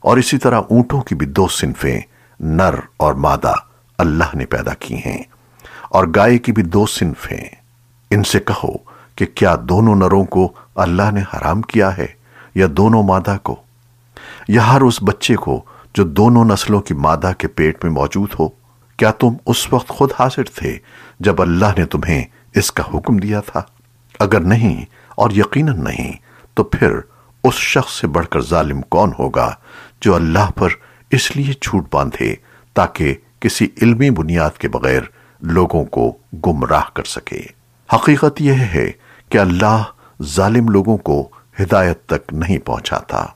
اور اسی طرح اونٹوں کی بھی دو صنفیں، نر اور مادہ، اللہ نے پیدا کی ہیں۔ اور گائے کی بھی دو صنفیں۔ ان سے کہو کہ کیا دونوں نروں کو اللہ نے حرام کیا ہے یا دونوں مادہ کو؟ یا ہر اس بچے کو جو دونوں نسلوں کی مادہ کے پیٹ میں موجود ہو؟ کیا تم اس وقت خود حاضر تھے جب اللہ نے تمہیں اس کا حکم دیا تھا؟ اگر نہیں اور یقیناً نہیں، تو پھر اس شخص سے بڑھ کر ظالم کون ہوگا جو اللہ پر اس لیے چھوٹ باندھے تاکہ کسی علمی بنیاد کے بغیر لوگوں کو گمراہ کر سکے۔ حقیقت یہ ہے کہ اللہ ظالم لوگوں کو ہدایت تک نہیں پہنچاتا۔